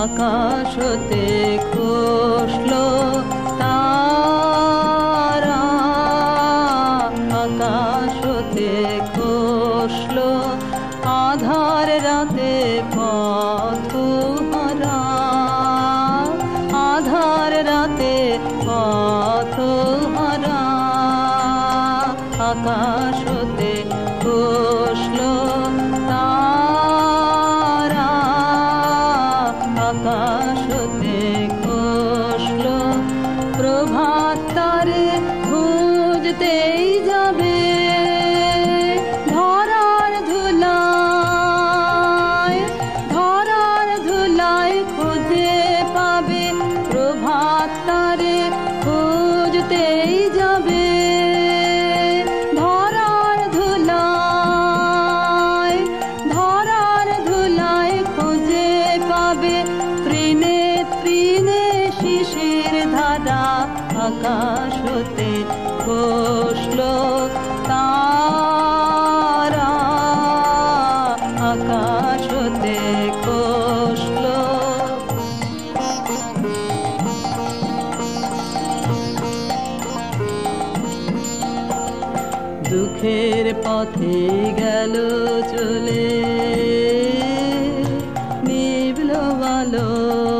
আকাশতে খসলো তারা। আকাশতে খসলো আধার রাতে পথ আধার রাতে পথ হারা আকাশতে খসলো প্রভাত তারে খুঁজতেই যাবে। ধরার ধুলায় ধরার ধুলায় খুঁজে পাবে। প্রভাত তারে খুঁজতেই যাবে। ধরার ধুলায় ধরার ধুলায় খুঁজে পাবে। তৃণে শিশির ধারা আকাশ হতে খসলো তারা দুঃখের পথে গেল চলে নিবল আলো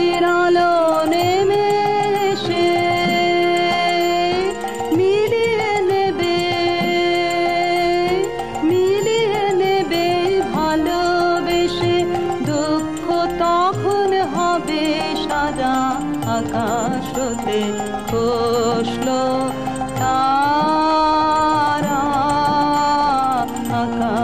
তারা আকাশতে খসল তারা আকাশ